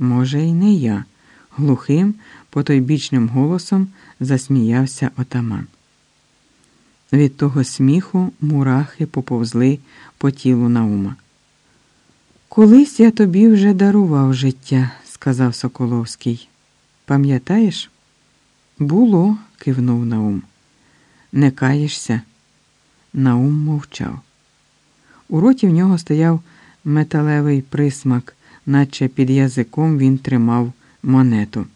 Може, й не я, глухим, потойбічним голосом засміявся отаман. Від того сміху мурахи поповзли по тілу Наума. Колись я тобі вже дарував життя, сказав Соколовський. Пам'ятаєш? Було, кивнув Наум. Не каєшся? Наум мовчав. У роті в нього стояв металевий присмак, наче під язиком він тримав монету.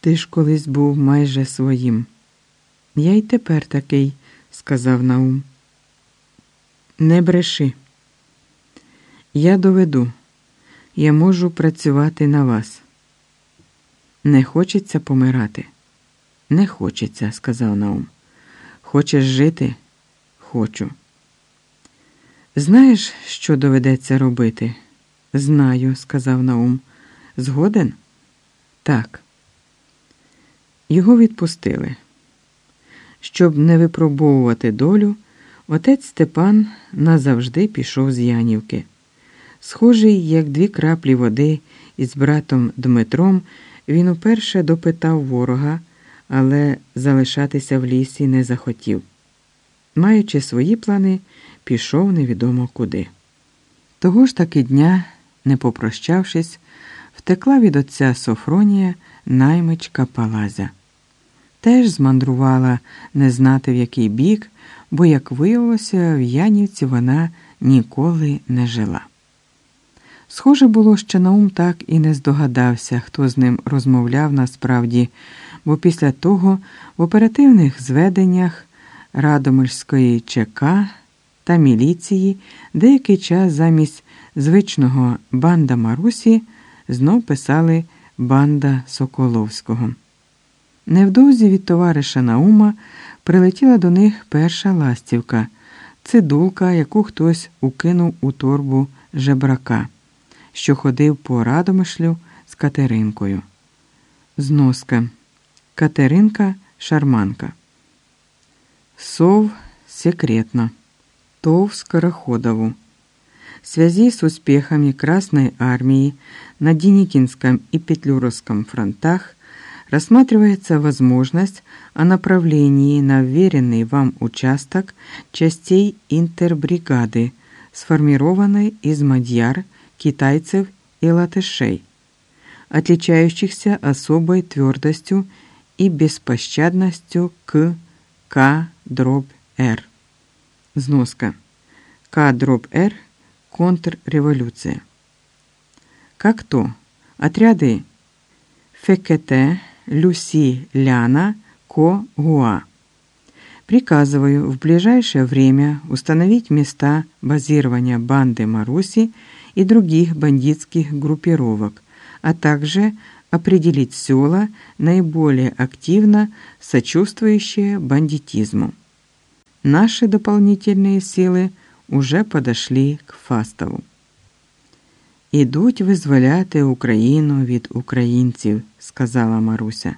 Ти ж колись був майже своїм. Я й тепер такий, сказав Наум. Не бреши. Я доведу, я можу працювати на вас. Не хочеться помирати. Не хочеться, сказав Наум. Хочеш жити? Хочу. Знаєш, що доведеться робити? Знаю, сказав Наум. Згоден? Так. Його відпустили. Щоб не випробовувати долю, отець Степан назавжди пішов з Янівки. Схожий, як дві краплі води, із братом Дмитром, він уперше допитав ворога, але залишатися в лісі не захотів. Маючи свої плани, пішов невідомо куди. Того ж таки дня, не попрощавшись, втекла від отця Софронія наймичка Палазя. Теж змандрувала не знати в який бік, бо, як виявилося, в Янівці вона ніколи не жила. Схоже було, що Наум так і не здогадався, хто з ним розмовляв насправді, бо після того в оперативних зведеннях Радомирської ЧК та міліції деякий час замість звичного банда Марусі знов писали банда Соколовського. Невдовзі від товариша Наума прилетіла до них перша ластівка, цидулка, яку хтось укинув у торбу жебрака, що ходив по радомишлю з Катеринкою. Зноска. Катеринка шарманка. Сов секретно. ТОВ Скороходову. В связи с успехами Красной Армии на Деникинском и Петлюровском фронтах рассматривается возможность о направлении на вверенный вам участок частей интербригады, сформированной из мадьяр, китайцев и латышей, отличающихся особой твердостью и беспощадностью к К дробь Р. Зноска. К дробь Р – контрреволюция. Как то отряды ФКТ, Люси, Ляна, Ко, Гуа. Приказываю в ближайшее время установить места базирования банды Маруси и других бандитских группировок, а также определить села, наиболее активно сочувствующие бандитизму. Наши дополнительные силы уже подошли к Фастову. Ідуть визволяти Україну від українців, сказала Маруся.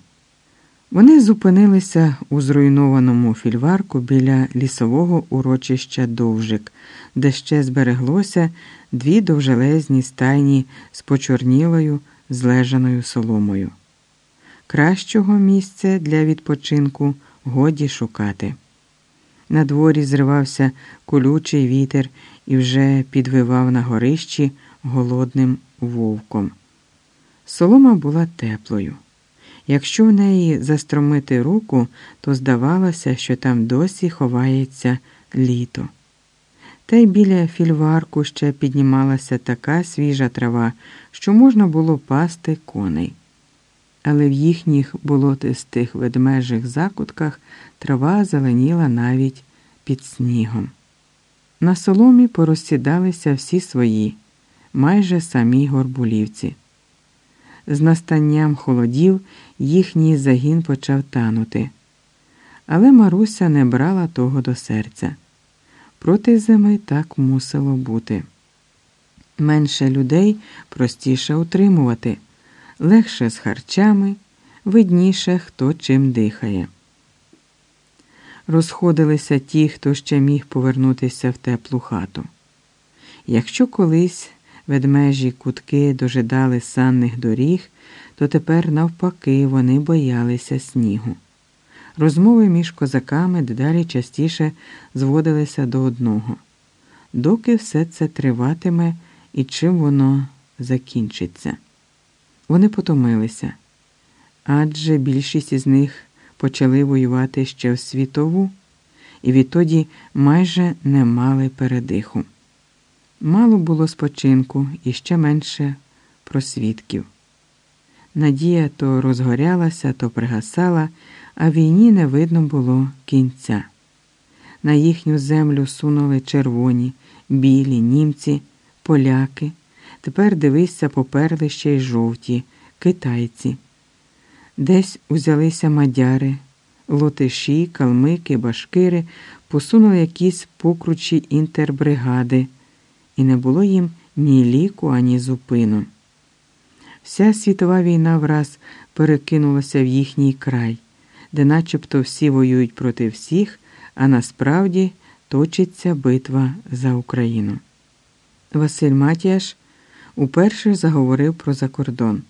Вони зупинилися у зруйнованому фільварку біля лісового урочища Довжик, де ще збереглося дві довжелезні стайні з почорнілою злежаною соломою. Кращого місця для відпочинку годі шукати. На дворі зривався колючий вітер і вже підвивав на горищі голодним вовком. Солома була теплою. Якщо в неї застромити руку, то здавалося, що там досі ховається літо. Та й біля фільварку ще піднімалася така свіжа трава, що можна було пасти коней. Але в їхніх болотистих ведмежих закутках трава зеленіла навіть під снігом. На соломі порозсідалися всі свої, майже самі горбулівці. З настанням холодів їхній загін почав танути. Але Маруся не брала того до серця. Проти зими так мусило бути. Менше людей простіше утримувати, легше з харчами, видніше, хто чим дихає. Розходилися ті, хто ще міг повернутися в теплу хату. Якщо колись ведмежі кутки дожидали санних доріг, то тепер, навпаки, вони боялися снігу. Розмови між козаками дедалі частіше зводилися до одного. Доки все це триватиме і чим воно закінчиться. Вони потомилися, адже більшість із них почали воювати ще в світову і відтоді майже не мали передиху. Мало було спочинку і ще менше просвідків. Надія то розгорялася, то пригасала, а війні не видно було кінця. На їхню землю сунули червоні, білі, німці, поляки. Тепер дивися, поперли ще й жовті, китайці. Десь узялися мадяри, лотиші, калмики, башкири, посунули якісь покручі інтербригади, і не було їм ні ліку, ані зупину. Вся світова війна враз перекинулася в їхній край, де начебто всі воюють проти всіх, а насправді точиться битва за Україну. Василь Матіаш уперше заговорив про закордон.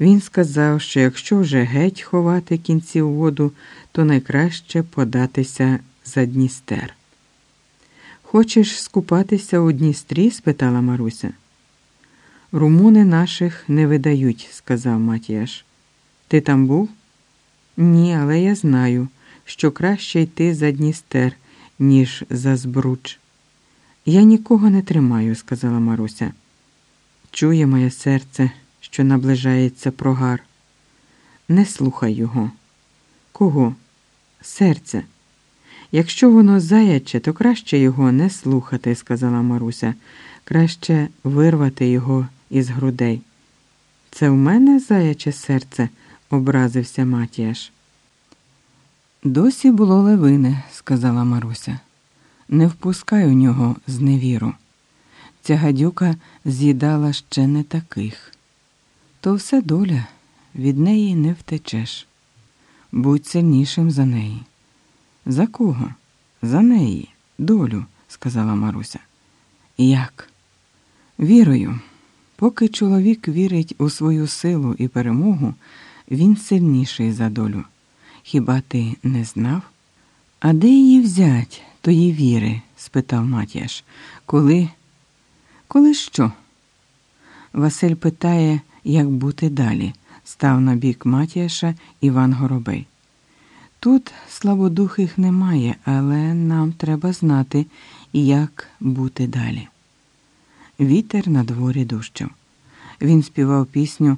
Він сказав, що якщо вже геть ховати кінці у воду, то найкраще податися за Дністер. Хочеш скупатися у Дністрі? спитала Маруся. Румуни наших не видають, сказав Матіаш. Ти там був? Ні, але я знаю, що краще йти за Дністер, ніж за Збруч. Я нікого не тримаю, сказала Маруся. Чує моє серце, що наближається прогар. Не слухай його. Кого? Серце. Якщо воно заяче, то краще його не слухати, сказала Маруся. Краще вирвати його із грудей. Це в мене заяче серце, образився Матіаш. Досі було левине, сказала Маруся. Не впускай у нього зневіру. Ця гадюка з'їдала ще не таких. То все доля, від неї не втечеш. Будь сильнішим за неї. За кого? За неї, долю, сказала Маруся. Як? Вірою. Поки чоловік вірить у свою силу і перемогу, він сильніший за долю. Хіба ти не знав? А де її взять, тої віри? спитав Матіаш. Коли? Коли що? Василь питає, як бути далі, став на бік Матіяша Іван Горобей. Тут слабодухих немає, але нам треба знати, як бути далі. Вітер на дворі дужчав. Він співав пісню